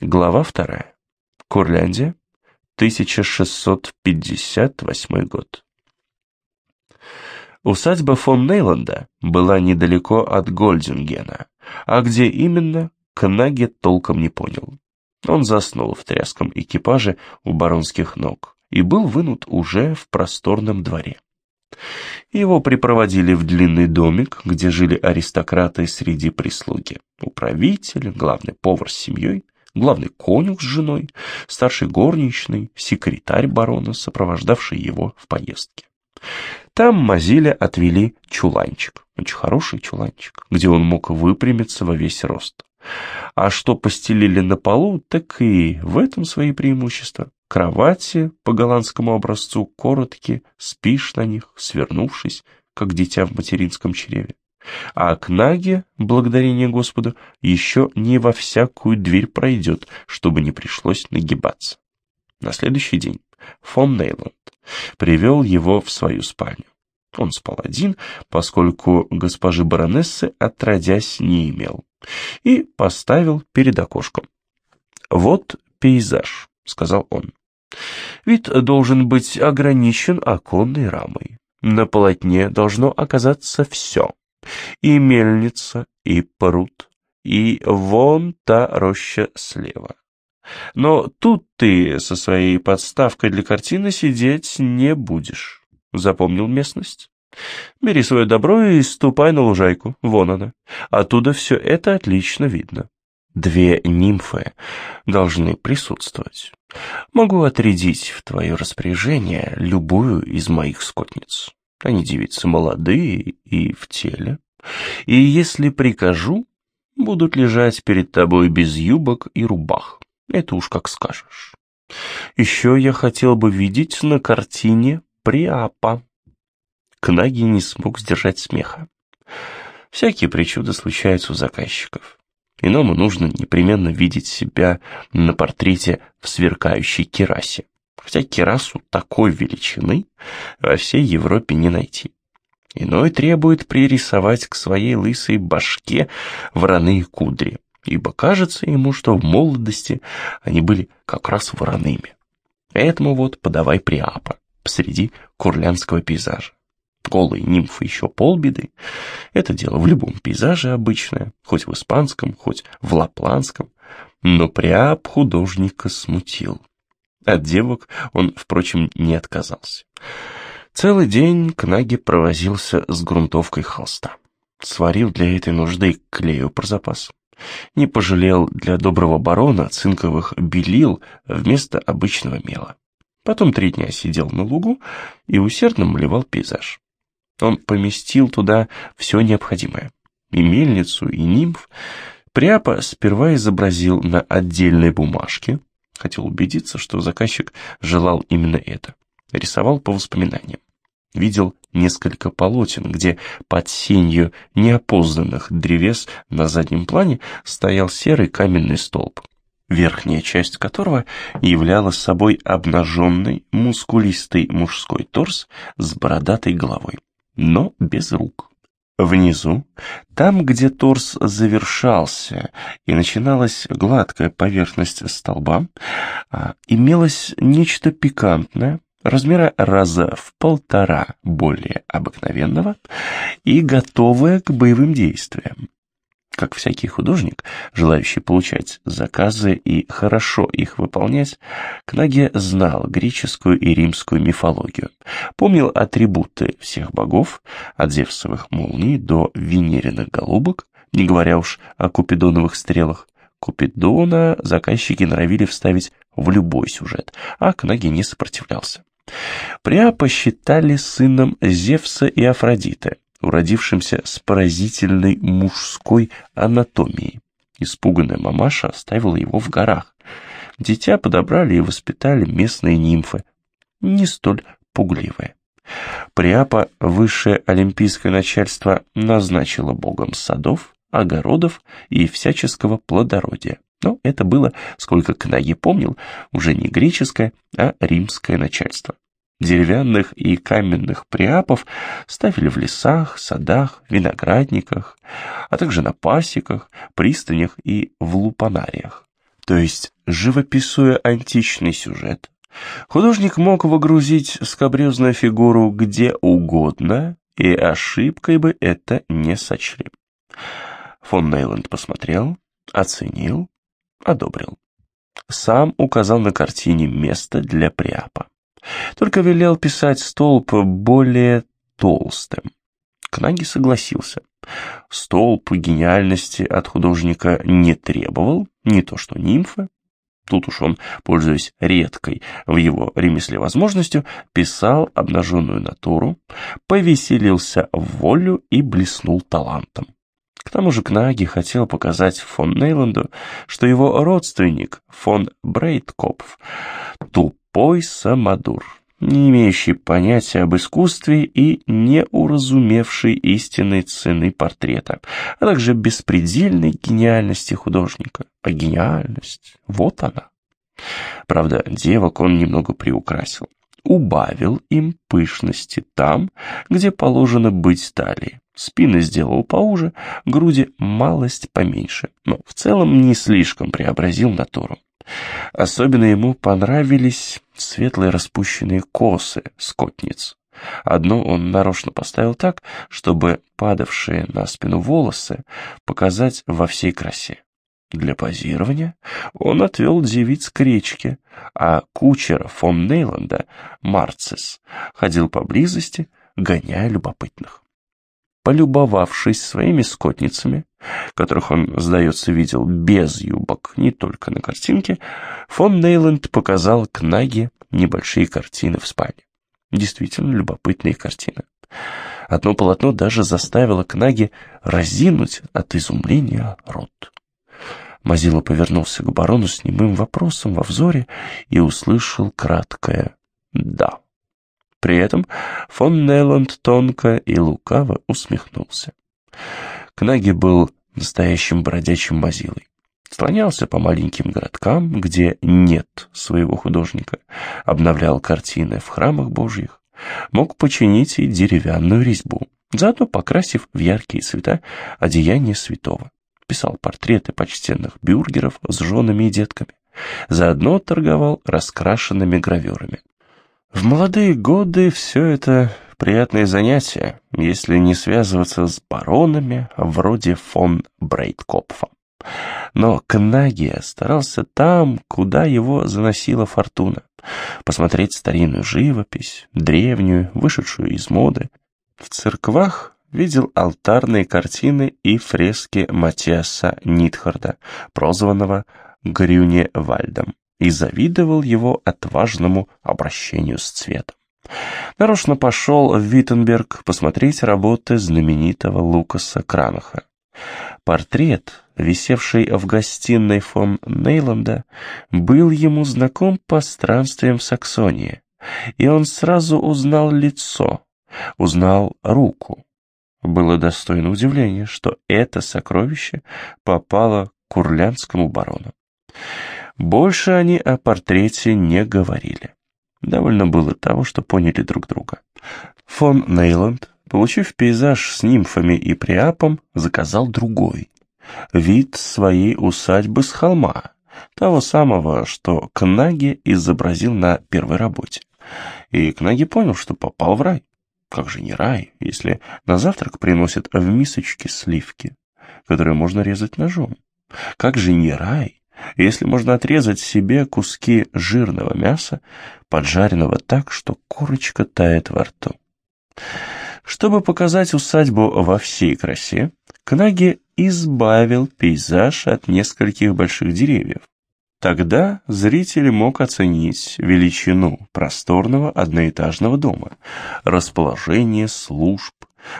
Глава вторая. Курляндия, 1658 год. Усадьба фон Нейланда была недалеко от Гольдингена, а где именно, Кнаге толком не понял. Он заснул в тряском экипаже у баронских ног и был вынут уже в просторном дворе. Его припроводили в длинный домик, где жили аристократы среди прислуги. Управитель, главный повар с семьей, главный конюх с женой, старший горничный, секретарь барона, сопровождавший его в поездке. Там Мазиля отвели чуланчик, очень хороший чуланчик, где он мог выпрямиться во весь рост. А что постелили на полу, так и в этом свои преимущества. Кровати по голландскому образцу короткие, спишь на них, свернувшись, как дитя в материнском чреве. А к Наге, благодарение Господу, еще не во всякую дверь пройдет, чтобы не пришлось нагибаться. На следующий день фон Нейланд привел его в свою спальню. Он спал один, поскольку госпожи баронессы отродясь не имел, и поставил перед окошком. «Вот пейзаж», — сказал он. «Вид должен быть ограничен оконной рамой. На полотне должно оказаться все и мельница, и пруд, и вон та роща слева. Но тут ты со своей подставкой для картины сидеть не будешь. Запомнил местность? Бери свое добро и ступай на лужайку, вон она. Оттуда все это отлично видно. Две нимфы должны присутствовать. Могу отрядить в твое распоряжение любую из моих скотниц. Они девицы молодые и в теле. И если прикажу, будут лежать перед тобой без юбок и рубах. Это уж как скажешь. Еще я хотел бы видеть на картине Приапа. Кнаги не смог сдержать смеха. Всякие причуды случаются у заказчиков. Иному нужно непременно видеть себя на портрете в сверкающей керасе хотя кирасу такой величины во всей Европе не найти. Иной требует пририсовать к своей лысой башке вороные кудри, ибо кажется ему, что в молодости они были как раз вороными. Этому вот подавай приапа посреди курлянского пейзажа. Голые нимфы еще полбеды. Это дело в любом пейзаже обычное, хоть в испанском, хоть в лапландском. Но приап художника смутил. От девок он, впрочем, не отказался. Целый день Кнаги провозился с грунтовкой холста. Сварил для этой нужды клею про запас. Не пожалел для доброго барона цинковых белил вместо обычного мела. Потом три дня сидел на лугу и усердно малевал пейзаж. Он поместил туда все необходимое. И мельницу, и нимф. Пряпа сперва изобразил на отдельной бумажке, Хотел убедиться, что заказчик желал именно это. Рисовал по воспоминаниям. Видел несколько полотен, где под сенью неопознанных древес на заднем плане стоял серый каменный столб, верхняя часть которого являла собой обнаженный, мускулистый мужской торс с бородатой головой, но без рук. Внизу, там, где торс завершался и начиналась гладкая поверхность столба, а, имелось нечто пикантное, размера раза в полтора более обыкновенного и готовое к боевым действиям. Как всякий художник, желающий получать заказы и хорошо их выполнять, Кнаге знал греческую и римскую мифологию, помнил атрибуты всех богов, от Зевсовых молний до венериных голубок, не говоря уж о купидоновых стрелах. Купидона заказчики норовили вставить в любой сюжет, а Кнаге не сопротивлялся. Приапа считали сыном Зевса и Афродиты, уродившимся с поразительной мужской анатомией. Испуганная мамаша оставила его в горах. Дитя подобрали и воспитали местные нимфы, не столь пугливые. Приапа высшее олимпийское начальство назначило богом садов, огородов и всяческого плодородия. Но это было, сколько Кнаги помнил, уже не греческое, а римское начальство. Деревянных и каменных приапов ставили в лесах, садах, виноградниках, а также на пасеках, пристанях и в лупанариях. То есть, живописуя античный сюжет, художник мог выгрузить скобрезную фигуру где угодно, и ошибкой бы это не сочли. Фон Нейланд посмотрел, оценил, одобрил. Сам указал на картине место для приапа. Только велел писать столб более толстым. Кнаги согласился. Столб гениальности от художника не требовал, не то что нимфа. Тут уж он, пользуясь редкой в его ремесле возможностью, писал обнаженную натуру, повеселился в волю и блеснул талантом. К тому же Кнаги хотел показать фон Нейланду, что его родственник, фон Брейткопф, тупой самодур, не имеющий понятия об искусстве и не уразумевший истинной цены портрета, а также беспредельной гениальности художника. А гениальность, вот она. Правда, девок он немного приукрасил. Убавил им пышности там, где положено быть талии. Спины сделал поуже, груди малость поменьше, но в целом не слишком преобразил натуру. Особенно ему понравились светлые распущенные косы скотниц. Одну он нарочно поставил так, чтобы падавшие на спину волосы показать во всей красе. Для позирования он отвел девиц к речке, а кучер фон Нейланда, Марцис, ходил поблизости, гоняя любопытных. Полюбовавшись своими скотницами, которых он, сдается, видел без юбок, не только на картинке, фон Нейланд показал Кнаге небольшие картины в спальне. Действительно любопытные картины. Одно полотно даже заставило Кнаги разинуть от изумления рот. Мазила повернулся к барону с немым вопросом во взоре и услышал краткое «да». При этом фон Нейланд тонко и лукаво усмехнулся. Кнаги был настоящим бродячим мазилой. Слонялся по маленьким городкам, где нет своего художника, обновлял картины в храмах божьих, мог починить и деревянную резьбу, заодно покрасив в яркие цвета одеяние святого. Писал портреты почтенных бюргеров с женами и детками. Заодно торговал раскрашенными гравюрами. В молодые годы все это приятные занятия, если не связываться с баронами вроде фон Брейткопфа. Но Кнагия старался там, куда его заносила фортуна. Посмотреть старинную живопись, древнюю, вышедшую из моды. В церквах видел алтарные картины и фрески Матиаса Нитхарда, прозванного Грюневальдом и завидовал его отважному обращению с цветом. Нарочно пошел в Виттенберг посмотреть работы знаменитого Лукаса Кранаха. Портрет, висевший в гостиной фон Нейланда, был ему знаком по странствиям в Саксонии, и он сразу узнал лицо, узнал руку. Было достойно удивления, что это сокровище попало к курлянскому барону. Больше они о портрете не говорили. Довольно было того, что поняли друг друга. Фон Нейланд, получив пейзаж с нимфами и приапом, заказал другой. Вид своей усадьбы с холма, того самого, что Кнаги изобразил на первой работе. И Кнаги понял, что попал в рай. Как же не рай, если на завтрак приносят в мисочке сливки, которые можно резать ножом? Как же не рай, если можно отрезать себе куски жирного мяса, поджаренного так, что курочка тает во рту. Чтобы показать усадьбу во всей красе, Кнаги избавил пейзаж от нескольких больших деревьев. Тогда зритель мог оценить величину просторного одноэтажного дома, расположение служб,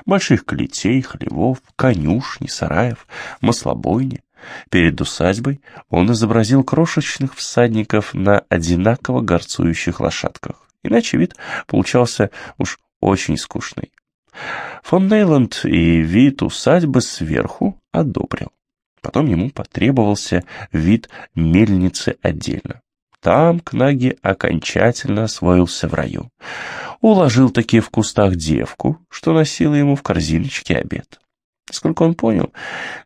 больших клетей, хлевов, конюшни, сараев, маслобойни, Перед усадьбой он изобразил крошечных всадников на одинаково горцующих лошадках, иначе вид получался уж очень скучный. Фон Нейланд и вид усадьбы сверху одобрил. Потом ему потребовался вид мельницы отдельно. Там Кнаги окончательно освоился в раю. Уложил таки в кустах девку, что носила ему в корзиночке обед. Сколько он понял,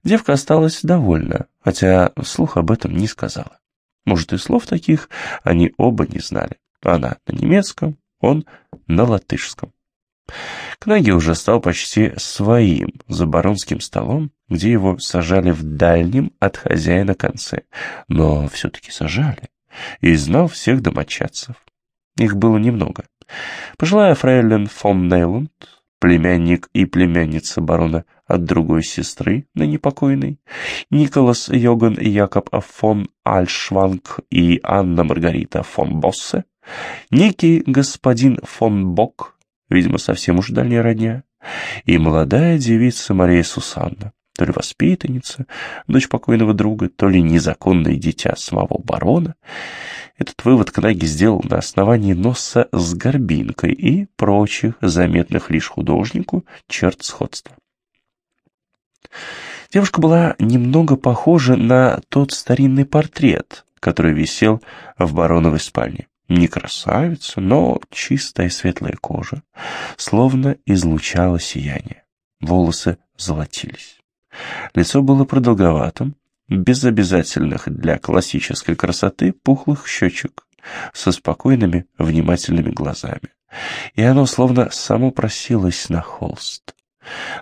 девка осталась довольна, хотя вслух об этом не сказала. Может, и слов таких они оба не знали. Она на немецком, он на латышском. Кнаги уже стал почти своим за баронским столом, где его сажали в дальнем от хозяина конце, но все-таки сажали, и знал всех домочадцев. Их было немного. Пожилая фрейлин фон Нейлунд, племянник и племянница барона от другой сестры, на непокойной, Николас Йоган Якоб фон Альшванг и Анна Маргарита фон Боссе, некий господин фон Бок, видимо, совсем уж дальняя родня, и молодая девица Мария Сусанна, то ли воспитанница, дочь покойного друга, то ли незаконное дитя самого барона. Этот вывод Кнаги сделал на основании носа с горбинкой и прочих заметных лишь художнику черт сходства. Девушка была немного похожа на тот старинный портрет, который висел в бароновой спальне. Не красавица, но чистая светлая кожа, словно излучала сияние. Волосы золотились. Лицо было продолговатым, без обязательных для классической красоты пухлых щечек, со спокойными, внимательными глазами. И оно словно само просилось на холст.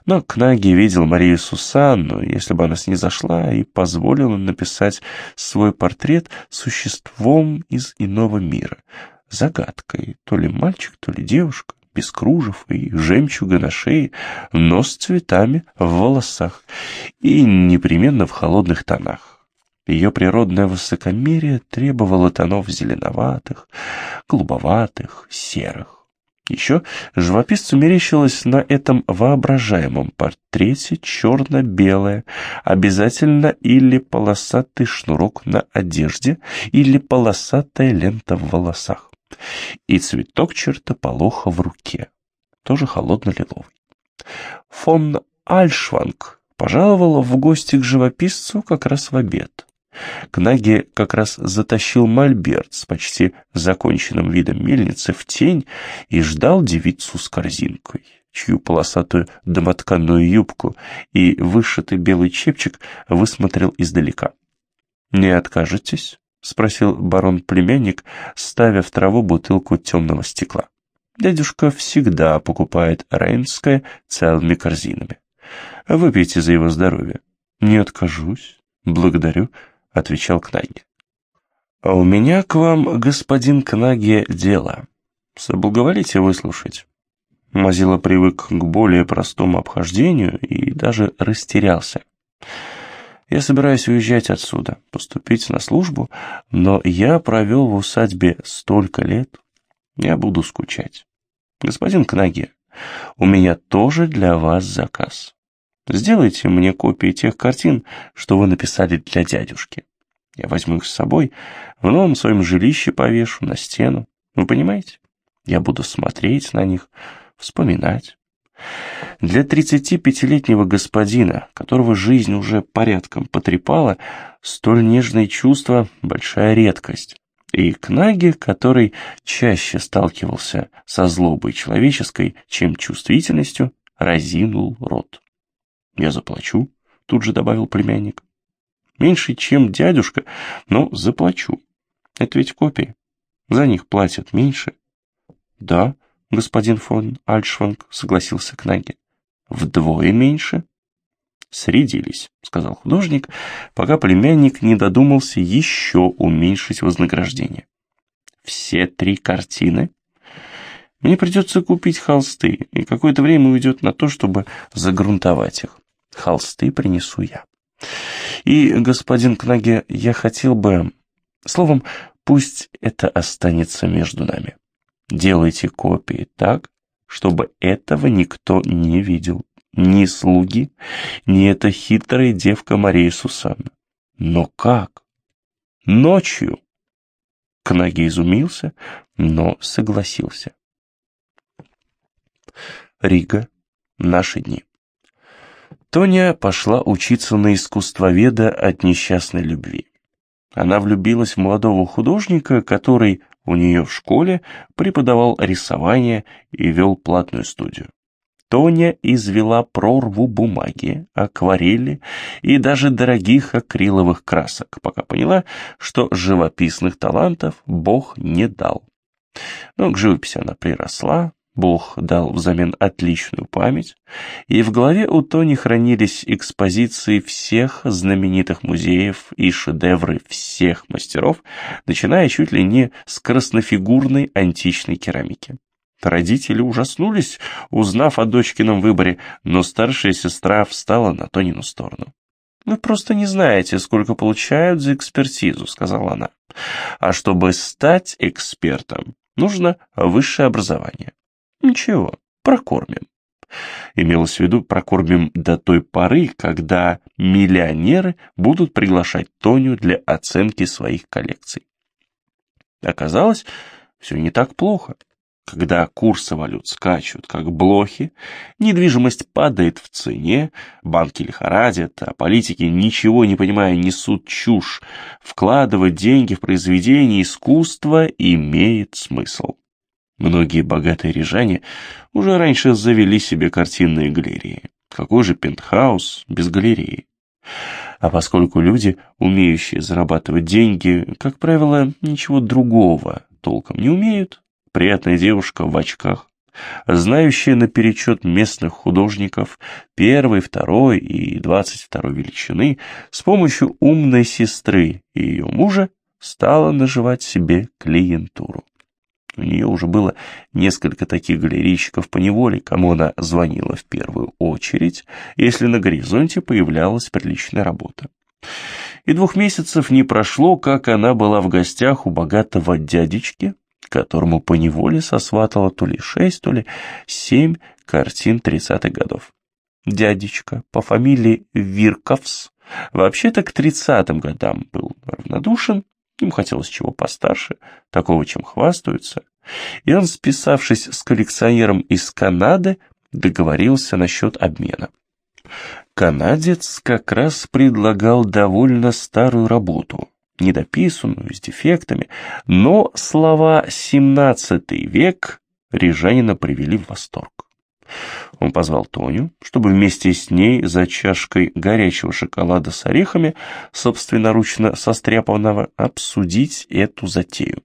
Но Кнаги видел Марию Сусанну, если бы она снизошла и позволила написать свой портрет существом из иного мира, загадкой, то ли мальчик, то ли девушка, без кружев и жемчуга на шее, но с цветами в волосах и непременно в холодных тонах. Ее природное высокомерие требовало тонов зеленоватых, голубоватых, серых. Еще живописцу мерещилось на этом воображаемом портрете черно-белое, обязательно или полосатый шнурок на одежде, или полосатая лента в волосах, и цветок чертополоха в руке, тоже холодно-лиловый. Фон Альшванг пожаловал в гости к живописцу как раз в обед. К как раз затащил мольберт с почти законченным видом мельницы в тень и ждал девицу с корзинкой, чью полосатую домотканную юбку и вышитый белый чепчик высмотрел издалека. «Не откажетесь?» — спросил барон-племянник, ставя в траву бутылку темного стекла. Дядюшка всегда покупает рейнское целыми корзинами. Выпейте за его здоровье. Не откажусь. Благодарю. — отвечал Кнаги. «А у меня к вам, господин Кнаги, дело. Соблаговолите выслушать». Мазила привык к более простому обхождению и даже растерялся. «Я собираюсь уезжать отсюда, поступить на службу, но я провел в усадьбе столько лет, я буду скучать. Господин Кнаги, у меня тоже для вас заказ». Сделайте мне копии тех картин, что вы написали для дядюшки. Я возьму их с собой, в новом своем жилище повешу на стену. Вы понимаете? Я буду смотреть на них, вспоминать. Для 35-летнего господина, которого жизнь уже порядком потрепала, столь нежные чувства — большая редкость. И Кнаге, который чаще сталкивался со злобой человеческой, чем чувствительностью, разинул рот. «Я заплачу», — тут же добавил племянник. «Меньше, чем дядюшка, но заплачу. Это ведь копии. За них платят меньше». «Да, господин фон Альшванг», — согласился Кнаги. «Вдвое меньше?» «Средились», — сказал художник, пока племянник не додумался еще уменьшить вознаграждение. «Все три картины?» Мне придется купить холсты, и какое-то время уйдет на то, чтобы загрунтовать их. Холсты принесу я. И, господин Кнаге, я хотел бы... Словом, пусть это останется между нами. Делайте копии так, чтобы этого никто не видел. Ни слуги, ни эта хитрая девка Мария Сусанна. Но как? Ночью. Кнаги изумился, но согласился. Рига. Наши дни. Тоня пошла учиться на искусствоведа от несчастной любви. Она влюбилась в молодого художника, который у нее в школе преподавал рисование и вел платную студию. Тоня извела прорву бумаги, акварели и даже дорогих акриловых красок, пока поняла, что живописных талантов Бог не дал. Но к живописи она приросла, Бог дал взамен отличную память, и в голове у Тони хранились экспозиции всех знаменитых музеев и шедевры всех мастеров, начиная чуть ли не с краснофигурной античной керамики. Родители ужаснулись, узнав о дочкином выборе, но старшая сестра встала на Тонину сторону. «Вы просто не знаете, сколько получают за экспертизу», — сказала она. «А чтобы стать экспертом, нужно высшее образование». Ничего, прокормим. Имелось в виду, прокормим до той поры, когда миллионеры будут приглашать Тоню для оценки своих коллекций. Оказалось, все не так плохо. Когда курсы валют скачут, как блохи, недвижимость падает в цене, банки лихорадят, а политики, ничего не понимая, несут чушь. Вкладывать деньги в произведение искусства имеет смысл. Многие богатые рижане уже раньше завели себе картинные галереи. Какой же пентхаус без галереи? А поскольку люди, умеющие зарабатывать деньги, как правило, ничего другого толком не умеют, приятная девушка в очках, знающая наперечет местных художников первой, второй и двадцать второй величины, с помощью умной сестры и ее мужа стала наживать себе клиентуру. У нее уже было несколько таких галерейщиков по неволе, кому она звонила в первую очередь, если на горизонте появлялась приличная работа. И двух месяцев не прошло, как она была в гостях у богатого дядечки, которому по неволе сосватала то ли шесть, то ли семь картин тридцатых годов. Дядечка по фамилии Вирковс вообще-то к тридцатым годам был равнодушен, им хотелось чего постарше, такого, чем хвастаются. И он, списавшись с коллекционером из Канады, договорился насчет обмена. Канадец как раз предлагал довольно старую работу, недописанную, с дефектами, но слова «семнадцатый век» рижанина привели в восторг. Он позвал Тоню, чтобы вместе с ней за чашкой горячего шоколада с орехами, собственноручно состряпанного, обсудить эту затею.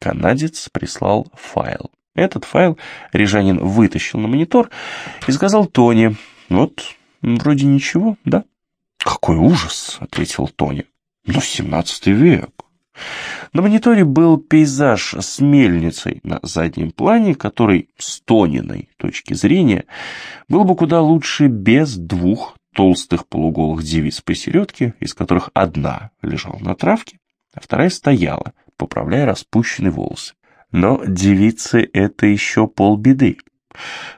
Канадец прислал файл. Этот файл Рижанин вытащил на монитор и сказал Тоне, «Вот, вроде ничего, да?» «Какой ужас!» — ответил Тоня. «Ну, семнадцатый век». На мониторе был пейзаж с мельницей на заднем плане, который с Тониной точки зрения был бы куда лучше без двух толстых полуголых девиц посередке, из которых одна лежала на травке, а вторая стояла, поправляя распущенные волосы. Но девицы — это еще полбеды.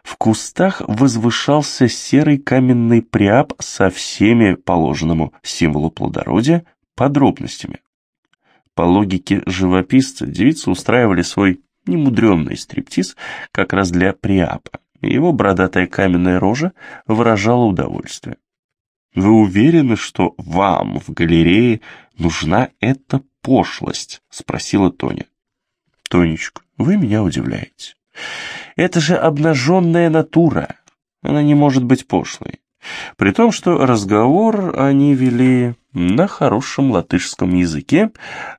В кустах возвышался серый каменный приап со всеми положенному символу плодородия подробностями. По логике живописца, девицы устраивали свой немудренный стриптиз как раз для Приапа, и его бородатая каменная рожа выражала удовольствие. «Вы уверены, что вам в галерее нужна эта пошлость?» — спросила Тоня. «Тонечка, вы меня удивляете. Это же обнаженная натура. Она не может быть пошлой. При том, что разговор они вели на хорошем латышском языке,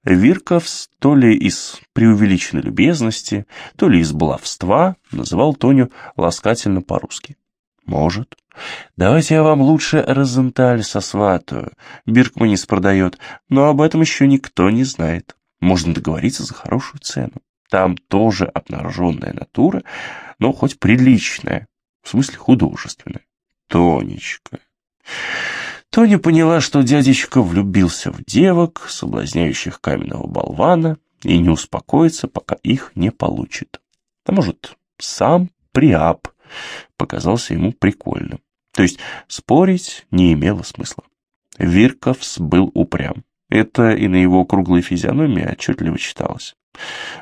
Вирковс то ли из преувеличенной любезности, то ли из баловства называл Тоню ласкательно по-русски. «Может. Давайте я вам лучше Розенталь сосватаю. Биркманис продает, но об этом еще никто не знает. Можно договориться за хорошую цену. Там тоже обнаруженная натура, но хоть приличная, в смысле художественная. Тонечка. Тоня поняла, что дядечка влюбился в девок, соблазняющих каменного болвана, и не успокоится, пока их не получит. А может, сам Приап показался ему прикольным. То есть спорить не имело смысла. Вирковс был упрям. Это и на его круглой физиономии отчетливо читалось.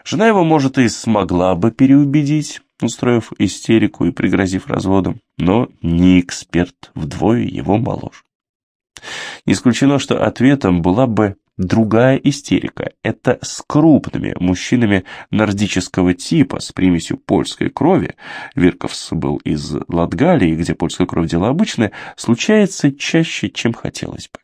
Жена его, может, и смогла бы переубедить, устроив истерику и пригрозив разводом, но не эксперт, вдвое его моложе. Не исключено, что ответом была бы другая истерика. Это с крупными мужчинами нордического типа с примесью польской крови, Вирковс был из Латгалии, где польская кровь дело обычное, случается чаще, чем хотелось бы.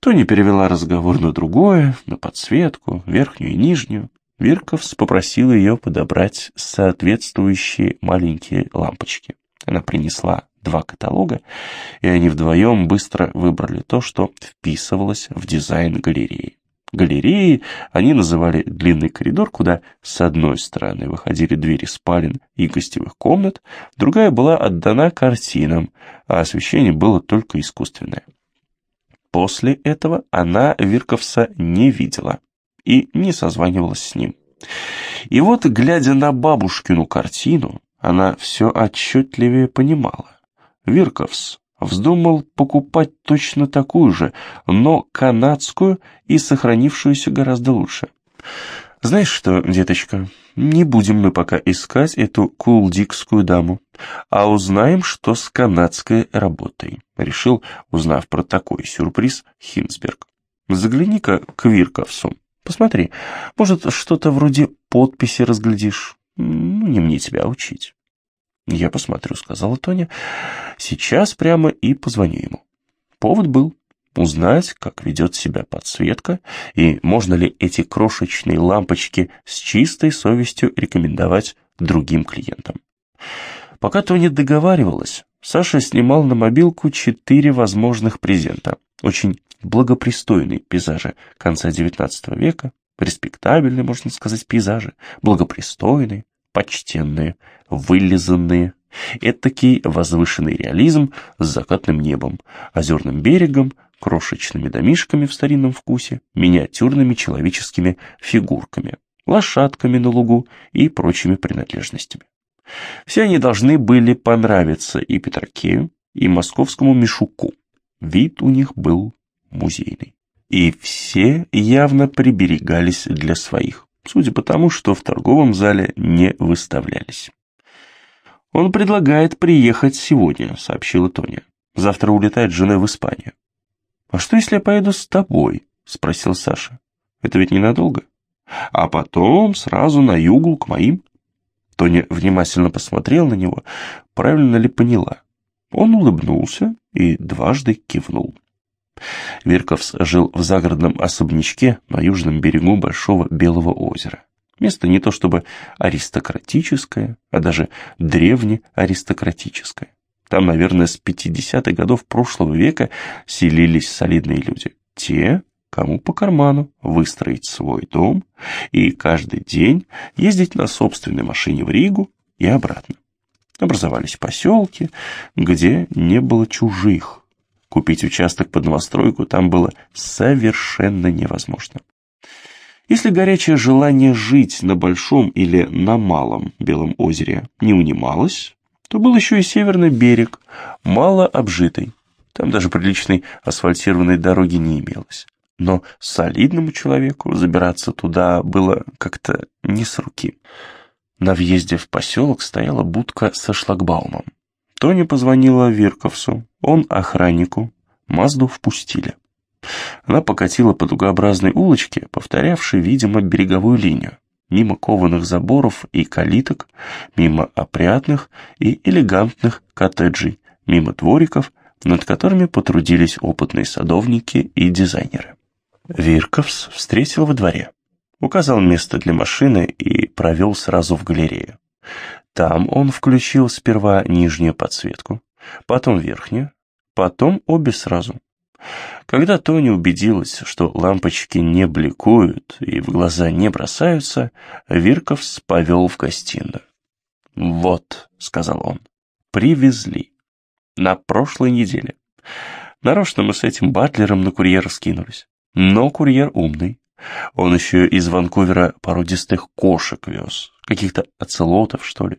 Тони перевела разговор на другое, на подсветку, верхнюю и нижнюю. Вирковс попросил ее подобрать соответствующие маленькие лампочки. Она принесла два каталога, и они вдвоем быстро выбрали то, что вписывалось в дизайн галереи. Галереей они называли длинный коридор, куда с одной стороны выходили двери спален и гостевых комнат, другая была отдана картинам, а освещение было только искусственное. После этого она Вирковса не видела и не созванивалась с ним. И вот, глядя на бабушкину картину, она все отчетливее понимала. Вирковс вздумал покупать точно такую же, но канадскую и сохранившуюся гораздо лучше. Знаешь что, деточка, не будем мы пока искать эту кулдикскую даму, а узнаем, что с канадской работой, решил, узнав про такой сюрприз, Хинсберг. Загляни-ка к Вирковсу, посмотри, может, что-то вроде подписи разглядишь. Ну, не мне тебя учить. «Я посмотрю», — сказала Тоня. «Сейчас прямо и позвоню ему». Повод был узнать, как ведет себя подсветка, и можно ли эти крошечные лампочки с чистой совестью рекомендовать другим клиентам. Пока Тоня договаривалась, Саша снимал на мобилку четыре возможных презента. Очень благопристойные пейзажи конца XIX века, респектабельные, можно сказать, пейзажи, благопристойные, почтенные, вылизанные. Этакий возвышенный реализм с закатным небом, озерным берегом, крошечными домишками в старинном вкусе, миниатюрными человеческими фигурками, лошадками на лугу и прочими принадлежностями. Все они должны были понравиться и Петракею, и московскому Мишуку. Вид у них был музейный. И все явно приберегались для своих судя по тому, что в торговом зале не выставлялись. «Он предлагает приехать сегодня», — сообщила Тоня. «Завтра улетает с женой в Испанию». «А что, если я поеду с тобой?» — спросил Саша. «Это ведь ненадолго. А потом сразу на югу к моим». Тоня внимательно посмотрел на него, правильно ли поняла. Он улыбнулся и дважды кивнул. Верковс жил в загородном особнячке на южном берегу Большого Белого озера. Место не то чтобы аристократическое, а даже древнеаристократическое. Там, наверное, с 50-х годов прошлого века селились солидные люди. Те, кому по карману выстроить свой дом и каждый день ездить на собственной машине в Ригу и обратно. Образовались поселки, где не было чужих, Купить участок под новостройку там было совершенно невозможно. Если горячее желание жить на Большом или на Малом Белом озере не унималось, то был еще и северный берег, мало обжитый. Там даже приличной асфальтированной дороги не имелось. Но солидному человеку забираться туда было как-то не с руки. На въезде в поселок стояла будка со шлагбаумом. Тони позвонила Вирковсу, он охраннику, Мазду впустили. Она покатила по дугообразной улочке, повторявшей, видимо, береговую линию, мимо кованых заборов и калиток, мимо опрятных и элегантных коттеджей, мимо двориков, над которыми потрудились опытные садовники и дизайнеры. Вирковс встретил во дворе, указал место для машины и провел сразу в галерею. Там он включил сперва нижнюю подсветку, потом верхнюю, потом обе сразу. Когда Тони убедилась, что лампочки не бликуют и в глаза не бросаются, Вирковс повел в гостиную. «Вот», — сказал он, — «привезли. На прошлой неделе. Нарочно мы с этим батлером на курьера скинулись. Но курьер умный. Он еще из Ванкувера породистых кошек вез, каких-то оцелотов, что ли.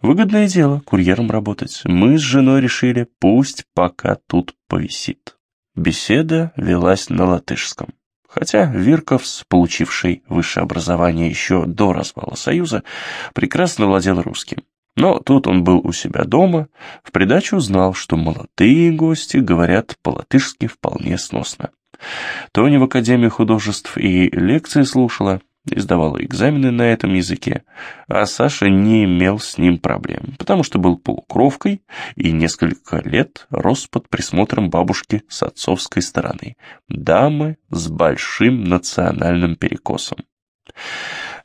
Выгодное дело курьером работать. Мы с женой решили, пусть пока тут повисит. Беседа велась на латышском. Хотя Вирковс, получивший высшее образование еще до развала Союза, прекрасно владел русским. Но тут он был у себя дома, в придачу знал, что молодые гости говорят по-латышски вполне сносно. Тони в Академии художеств и лекции слушала, и сдавала экзамены на этом языке, а Саша не имел с ним проблем, потому что был полукровкой и несколько лет рос под присмотром бабушки с отцовской стороны, дамы с большим национальным перекосом.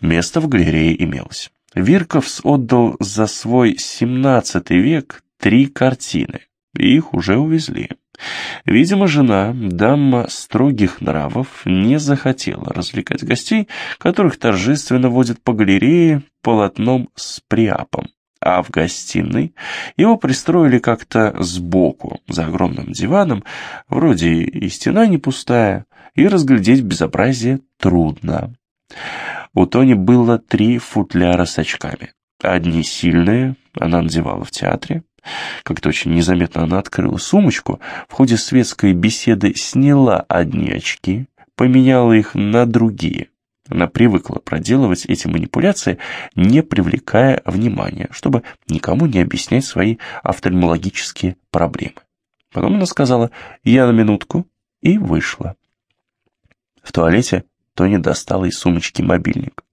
Место в галерее имелось. Вирковс отдал за свой XVII век три картины, и их уже увезли. Видимо, жена, дама строгих нравов, не захотела развлекать гостей, которых торжественно водят по галерее полотном с приапом. А в гостиной его пристроили как-то сбоку, за огромным диваном, вроде и стена не пустая, и разглядеть безобразие трудно. У Тони было три футляра с очками. Одни сильные, она надевала в театре, как-то очень незаметно она открыла сумочку, в ходе светской беседы сняла одни очки, поменяла их на другие. Она привыкла проделывать эти манипуляции, не привлекая внимания, чтобы никому не объяснять свои офтальмологические проблемы. Потом она сказала «я на минутку» и вышла. В туалете Тони достала из сумочки мобильник.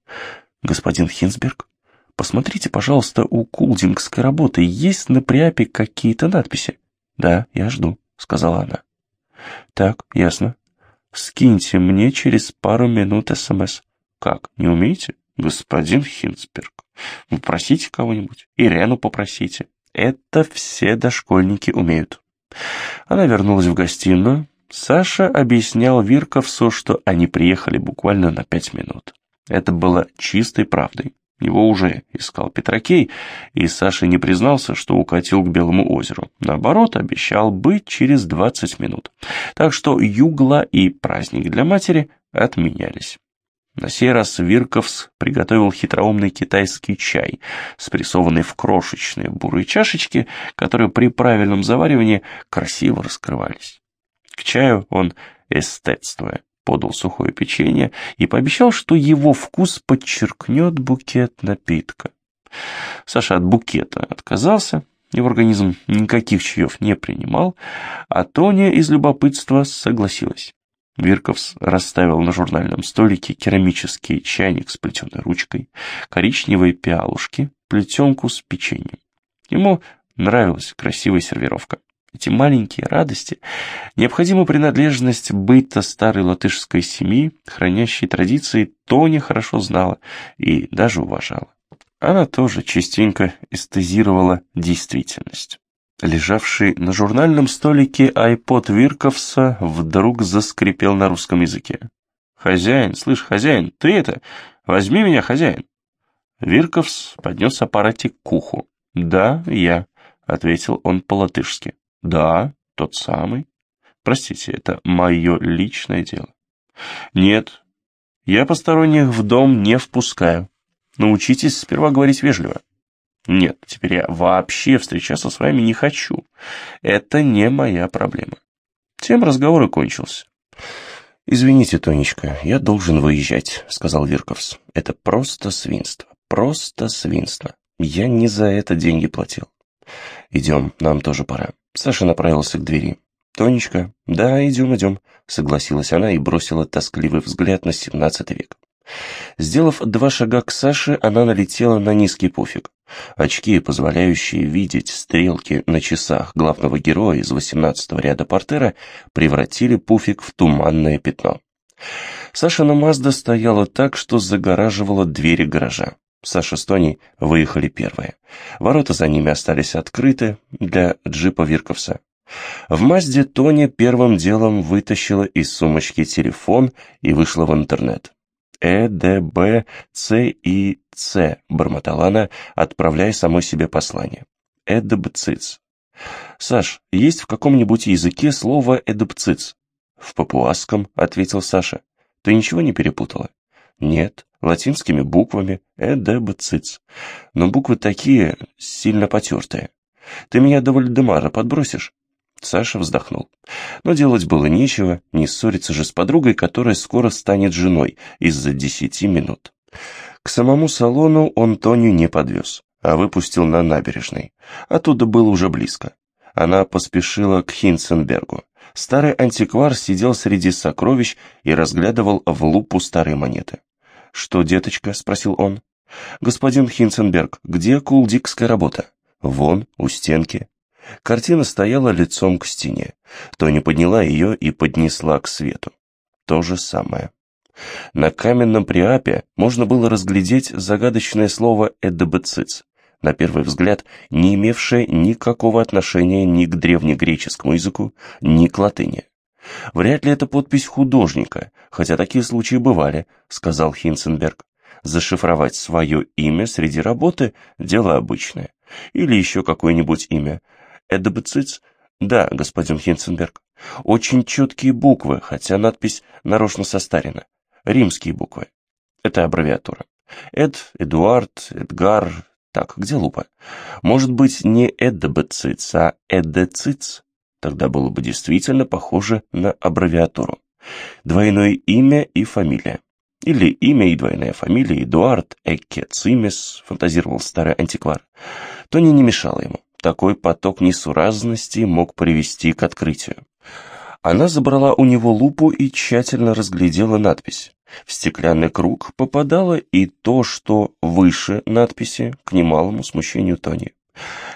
«Господин Хинсберг?» Посмотрите, пожалуйста, у кулдингской работы есть на приапе какие-то надписи? Да, я жду, сказала она. Так, ясно. Скиньте мне через пару минут СМС. Как, не умеете? Господин Хинцберг. Попросите кого-нибудь. Ирену попросите. Это все дошкольники умеют. Она вернулась в гостиную. Саша объяснял Вирковсу, что они приехали буквально на пять минут. Это было чистой правдой. Его уже искал Петракей, и Саша не признался, что укатил к Белому озеру. Наоборот, обещал быть через 20 минут. Так что югла и праздник для матери отменялись. На сей раз Вирковс приготовил хитроумный китайский чай, спрессованный в крошечные бурые чашечки, которые при правильном заваривании красиво раскрывались. К чаю он, эстетствуя, подал сухое печенье и пообещал, что его вкус подчеркнет букет напитка. Саша от букета отказался, его организм никаких чаев не принимал, а Тоня из любопытства согласилась. Вирковс расставил на журнальном столике керамический чайник с плетеной ручкой, коричневые пиалушки, плетенку с печеньем. Ему нравилась красивая сервировка. Эти маленькие радости, необходимую принадлежность быта старой латышской семьи, хранящей традиции, Тони хорошо знала и даже уважала. Она тоже частенько эстезировала действительность. Лежавший на журнальном столике айпод Вирковса вдруг заскрипел на русском языке. «Хозяин, слышь, хозяин, ты это, возьми меня, хозяин!» Вирковс поднес аппаратик к уху. «Да, я», — ответил он по-латышски. Да, тот самый. Простите, это мое личное дело. Нет, я посторонних в дом не впускаю. Научитесь сперва говорить вежливо. Нет, теперь я вообще встречаться с вами не хочу. Это не моя проблема. Тем разговор и кончился. «Извините, Тонечка, я должен выезжать», — сказал Вирковс. «Это просто свинство, просто свинство. Я не за это деньги платил. Идем, нам тоже пора». Саша направился к двери. «Тонечка, да, идем, идем», — согласилась она и бросила тоскливый взгляд на семнадцатый век. Сделав два шага к Саше, она налетела на низкий пуфик. Очки, позволяющие видеть стрелки на часах главного героя из восемнадцатого ряда портера, превратили пуфик в туманное пятно. Сашина Мазда стояла так, что загораживала двери гаража. Саша с Тоней выехали первые. Ворота за ними остались открыты для джипа Вирковса. В Мазде Тоня первым делом вытащила из сумочки телефон и вышла в интернет. «Э, Д, Б, С и Ц», — бормотала она, отправляя самой себе послание. «Эдобциц». «Саш, есть в каком-нибудь языке слово «эдобциц»?» «В папуасском», — ответил Саша. «Ты ничего не перепутала?» «Нет, латинскими буквами «эдебциц». Но буквы такие, сильно потертые. Ты меня до Вальдемара подбросишь?» Саша вздохнул. Но делать было нечего, не ссориться же с подругой, которая скоро станет женой из-за десяти минут. К самому салону он Тоню не подвез, а выпустил на набережной. Оттуда было уже близко. Она поспешила к Хинценбергу. Старый антиквар сидел среди сокровищ и разглядывал в лупу старые монеты. «Что, деточка?» — спросил он. «Господин Хинценберг, где кулдикская работа?» «Вон, у стенки». Картина стояла лицом к стене. Тони подняла ее и поднесла к свету. То же самое. На каменном приапе можно было разглядеть загадочное слово «эдебециц», на первый взгляд не имевшее никакого отношения ни к древнегреческому языку, ни к латыни. «Вряд ли это подпись художника, хотя такие случаи бывали», — сказал Хинценберг. «Зашифровать свое имя среди работы — дело обычное. Или еще какое-нибудь имя. Эдебециц? Да, господин Хинценберг. Очень четкие буквы, хотя надпись нарочно состарена. Римские буквы. Это аббревиатура. Эд, Эдуард, Эдгар, так, где лупа? Может быть, не эдебециц, а эдециц? Тогда было бы действительно похоже на аббревиатуру. Двойное имя и фамилия. Или имя и двойная фамилия Эдуард Экке Цимес, фантазировал старый антиквар. Тони не мешало ему. Такой поток несуразности мог привести к открытию. Она забрала у него лупу и тщательно разглядела надпись. В стеклянный круг попадало и то, что выше надписи, к немалому смущению Тони.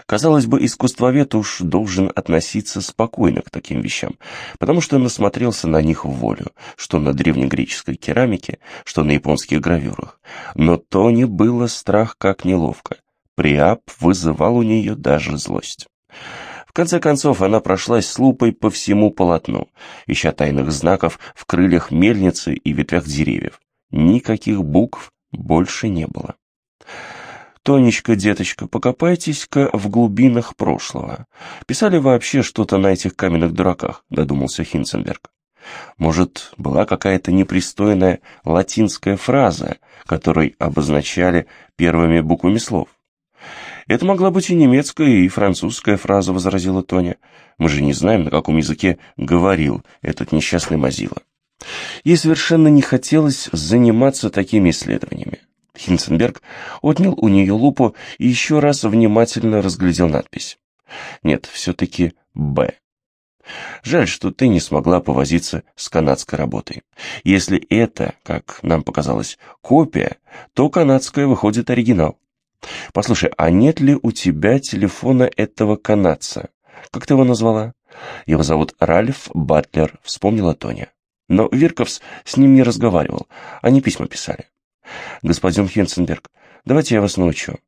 Казалось бы, искусствовед уж должен относиться спокойно к таким вещам, потому что насмотрелся на них в волю, что на древнегреческой керамике, что на японских гравюрах. Но Тони было страх как неловко. Приап вызывал у нее даже злость. В конце концов, она прошлась с лупой по всему полотну, ища тайных знаков в крыльях мельницы и ветвях деревьев. Никаких букв больше не было. «Тонечка, деточка, покопайтесь-ка в глубинах прошлого. Писали вообще что-то на этих каменных дураках», — додумался Хинценберг. Может, была какая-то непристойная латинская фраза, которой обозначали первыми буквами слов? «Это могла быть и немецкая, и французская фраза», — возразила Тоня. «Мы же не знаем, на каком языке говорил этот несчастный Мазила». Ей совершенно не хотелось заниматься такими исследованиями. Хинценберг отнял у нее лупу и еще раз внимательно разглядел надпись. Нет, все-таки «Б». Жаль, что ты не смогла повозиться с канадской работой. Если это, как нам показалось, копия, то канадская выходит оригинал. Послушай, а нет ли у тебя телефона этого канадца? Как ты его назвала? Его зовут Ральф Батлер, вспомнила Тоня. Но Вирковс с ним не разговаривал, они письма писали. Господин Хенценберг, давайте я вас научу.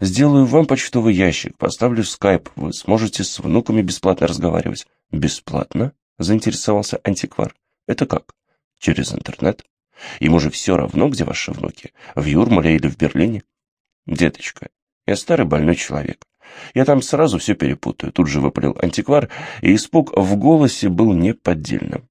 Сделаю вам почтовый ящик, поставлю скайп, вы сможете с внуками бесплатно разговаривать. Бесплатно? Заинтересовался антиквар. Это как? Через интернет? Ему же все равно, где ваши внуки, в Юрмале или в Берлине. «Деточка, я старый больной человек. Я там сразу все перепутаю», — тут же выпалил антиквар, и испуг в голосе был неподдельным.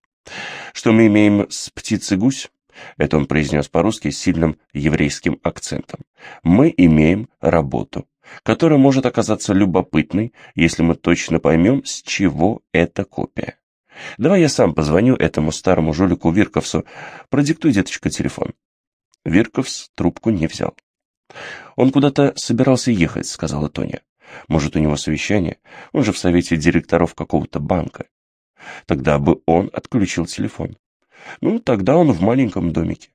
«Что мы имеем с птицей-гусь?» Это он произнес по-русски с сильным еврейским акцентом. «Мы имеем работу, которая может оказаться любопытной, если мы точно поймем, с чего эта копия. Давай я сам позвоню этому старому жулику Вирковсу. Продиктуй, деточка, телефон». Вирковс трубку не взял. «Он куда-то собирался ехать», — сказала Тоня. «Может, у него совещание? Он же в совете директоров какого-то банка. Тогда бы он отключил телефон. Ну, тогда он в маленьком домике.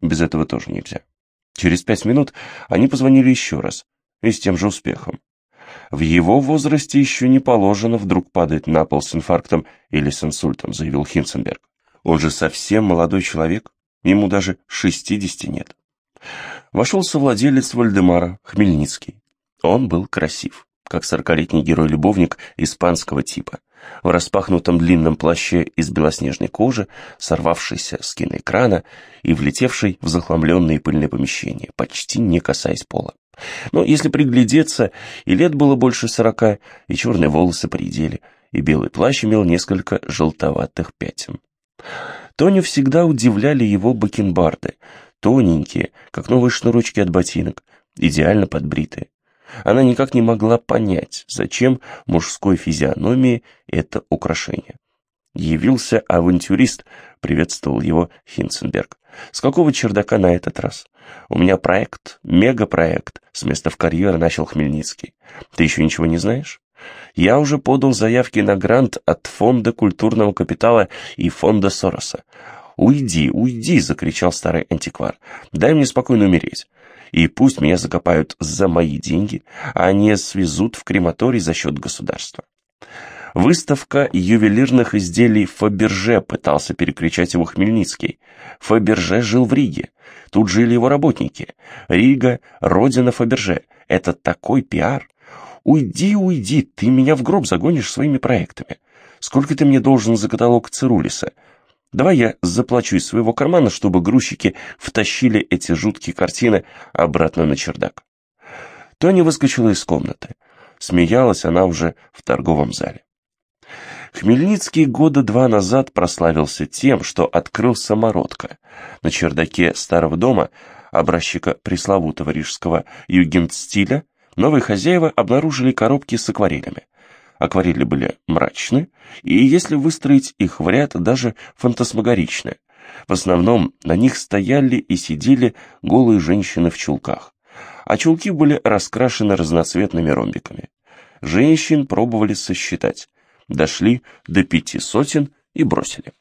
Без этого тоже нельзя». Через пять минут они позвонили еще раз, и с тем же успехом. В его возрасте еще не положено вдруг падать на пол с инфарктом или с инсультом, заявил Хинценберг. Он же совсем молодой человек, ему даже шестидесяти нет. Вошел совладелец Вальдемара, Хмельницкий. Он был красив, как сорокалетний герой-любовник испанского типа, в распахнутом длинном плаще из белоснежной кожи, сорвавшийся с киноэкрана и влетевший в захламленные пыльные помещения, почти не касаясь пола. Но если приглядеться, и лет было больше сорока, и черные волосы поредели, и белый плащ имел несколько желтоватых пятен. Тоню всегда удивляли его бакенбарды — тоненькие, как новые шнурочки от ботинок, идеально подбритые. Она никак не могла понять, зачем мужской физиономии это украшение. Явился авантюрист, приветствовал его Хинценберг. С какого чердака на этот раз? У меня проект, мегапроект, с места в карьер начал Хмельницкий. Ты еще ничего не знаешь? Я уже подал заявки на грант от Фонда культурного капитала и Фонда Сороса. «Уйди, уйди!» — закричал старый антиквар. «Дай мне спокойно умереть. И пусть меня закопают за мои деньги, а не свезут в крематорий за счет государства». Выставка ювелирных изделий Фаберже пытался перекричать его Хмельницкий. Фаберже жил в Риге. Тут жили его работники. Рига — родина Фаберже. Это такой пиар. Уйди, уйди, ты меня в гроб загонишь своими проектами. Сколько ты мне должен за каталог Цирулиса? Давай я заплачу из своего кармана, чтобы грузчики втащили эти жуткие картины обратно на чердак. Тоня выскочила из комнаты. Смеялась она уже в торговом зале. Хмельницкий года два назад прославился тем, что открыл самородка. На чердаке старого дома, образчика пресловутого рижского югенстиля, новые хозяева обнаружили коробки с акварелями. Акварели были мрачны, и если выстроить их в ряд, даже фантасмагоричны. В основном на них стояли и сидели голые женщины в чулках, а чулки были раскрашены разноцветными ромбиками. Женщин пробовали сосчитать, дошли до пяти сотен и бросили.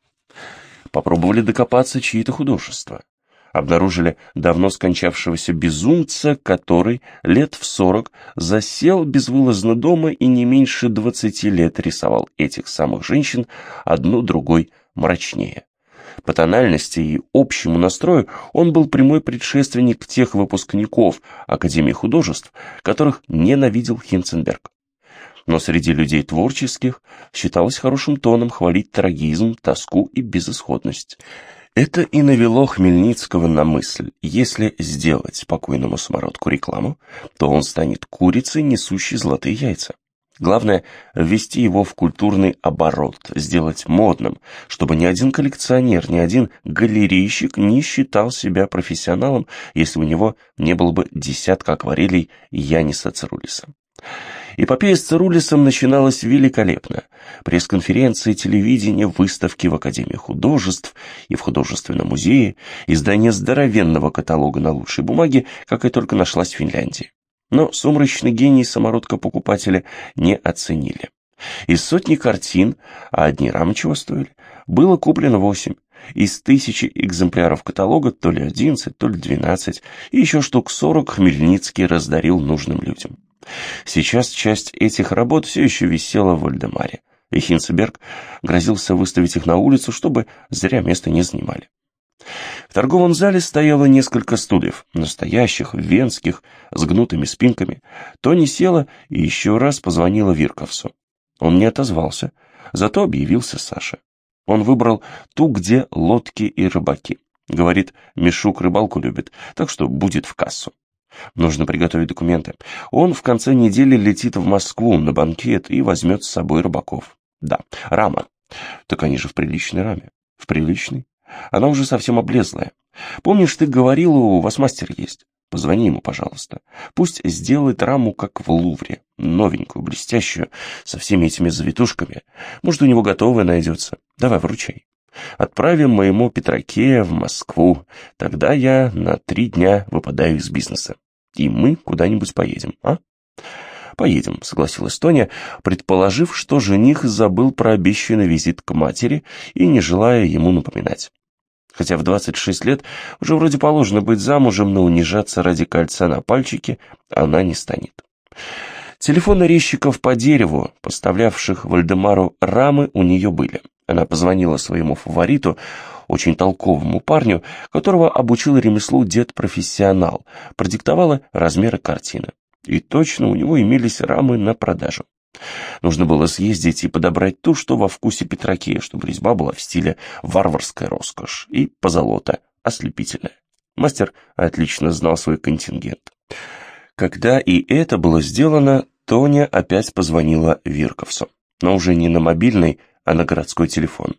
Попробовали докопаться чьи-то художества. Обнаружили давно скончавшегося безумца, который лет в сорок засел безвылазно дома и не меньше двадцати лет рисовал этих самых женщин одну другой мрачнее. По тональности и общему настрою он был прямой предшественник тех выпускников Академии художеств, которых ненавидел Хинценберг но среди людей творческих считалось хорошим тоном хвалить трагизм, тоску и безысходность. Это и навело Хмельницкого на мысль, если сделать покойному самородку рекламу, то он станет курицей, несущей золотые яйца. Главное – ввести его в культурный оборот, сделать модным, чтобы ни один коллекционер, ни один галерейщик не считал себя профессионалом, если у него не было бы десятка акварелей Яниса Цирулиса. Эпопея с Цирулисом начиналась великолепно. Пресс-конференции, телевидение, выставки в Академии художеств и в художественном музее, издание здоровенного каталога на лучшей бумаге, какая только нашлась в Финляндии. Но сумрачный гений самородка-покупателя не оценили. Из сотни картин, а одни рамы чего стоили, было куплено восемь. Из тысячи экземпляров каталога то ли одиннадцать, то ли двенадцать, и еще штук сорок Хмельницкий раздарил нужным людям. Сейчас часть этих работ все еще висела в Вальдемаре, и Хинцеберг грозился выставить их на улицу, чтобы зря место не занимали. В торговом зале стояло несколько стульев, настоящих, венских, с гнутыми спинками. Тони села и еще раз позвонила Вирковсу. Он не отозвался, зато объявился Саша. Он выбрал ту, где лодки и рыбаки. Говорит, Мишук рыбалку любит, так что будет в кассу. Нужно приготовить документы. Он в конце недели летит в Москву на банкет и возьмет с собой рыбаков. Да, рама. Так они же в приличной раме. В приличной? Она уже совсем облезлая. Помнишь, ты говорила, у вас мастер есть? Позвони ему, пожалуйста. Пусть сделает раму, как в Лувре. Новенькую, блестящую, со всеми этими завитушками. Может, у него готовая найдется. Давай, вручай. Отправим моему Петракея в Москву. Тогда я на три дня выпадаю из бизнеса. И мы куда-нибудь поедем, а? «Поедем», — согласилась Тоня, предположив, что жених забыл про обещанный визит к матери и не желая ему напоминать. Хотя в 26 лет уже вроде положено быть замужем, но унижаться ради кольца на пальчике она не станет. Телефоны резчиков по дереву, поставлявших Вальдемару рамы, у нее были. Она позвонила своему фавориту, очень толковому парню, которого обучил ремеслу дед-профессионал, продиктовала размеры картины. И точно у него имелись рамы на продажу. Нужно было съездить и подобрать ту, что во вкусе Петракея, чтобы резьба была в стиле варварская роскошь и позолота, ослепительная. Мастер отлично знал свой контингент. Когда и это было сделано, Тоня опять позвонила Вирковсу, но уже не на мобильный, а на городской телефон.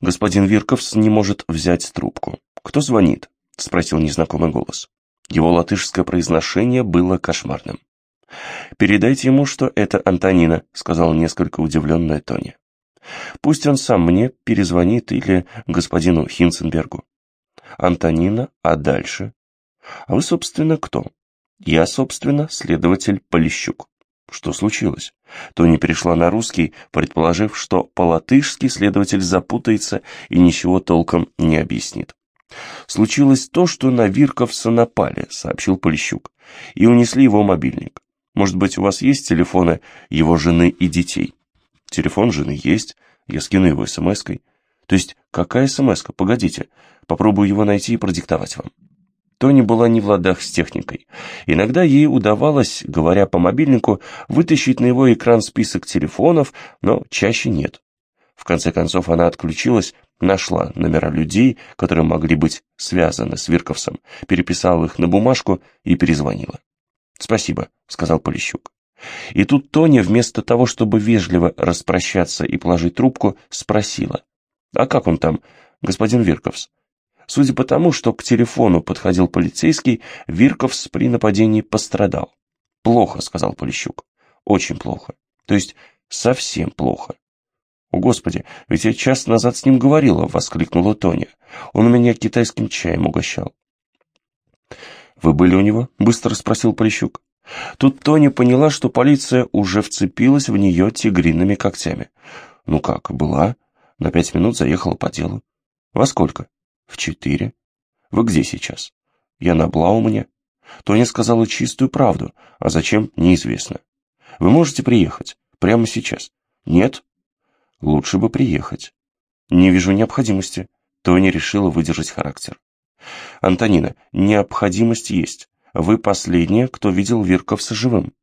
Господин Вирковс не может взять трубку. «Кто звонит?» — спросил незнакомый голос. Его латышское произношение было кошмарным. «Передайте ему, что это Антонина», — сказал несколько удивленная Тоня. «Пусть он сам мне перезвонит или господину Хинценбергу». «Антонина, а дальше?» «А вы, собственно, кто?» «Я, собственно, следователь Полищук». Что случилось? Тони перешла на русский, предположив, что по-латышски следователь запутается и ничего толком не объяснит. «Случилось то, что на Вирковса напали», — сообщил Полищук, — «и унесли его мобильник. Может быть, у вас есть телефоны его жены и детей?» «Телефон жены есть, я скину его смс-кой». «То есть какая смс-ка? Погодите, попробую его найти и продиктовать вам». Тони была не в ладах с техникой. Иногда ей удавалось, говоря по мобильнику, вытащить на его экран список телефонов, но чаще нет. В конце концов она отключилась, нашла номера людей, которые могли быть связаны с Вирковсом, переписала их на бумажку и перезвонила. «Спасибо», — сказал Полищук. И тут Тоня, вместо того, чтобы вежливо распрощаться и положить трубку, спросила. «А как он там, господин Вирковс?» Судя по тому, что к телефону подходил полицейский, Вирковс при нападении пострадал. «Плохо», — сказал Полищук. «Очень плохо. То есть совсем плохо». «О, Господи, ведь я час назад с ним говорила», — воскликнула Тоня. «Он меня китайским чаем угощал». «Вы были у него?» — быстро спросил Полищук. Тут Тоня поняла, что полиция уже вцепилась в нее тигриными когтями. «Ну как, была?» На пять минут заехала по делу. «Во сколько?» В четыре. Вы где сейчас? Я на Блаумане. Тоня сказала чистую правду, а зачем, неизвестно. Вы можете приехать? Прямо сейчас? Нет? Лучше бы приехать. Не вижу необходимости. Тоня решила выдержать характер. Антонина, необходимость есть. Вы последняя, кто видел Вирковса живым.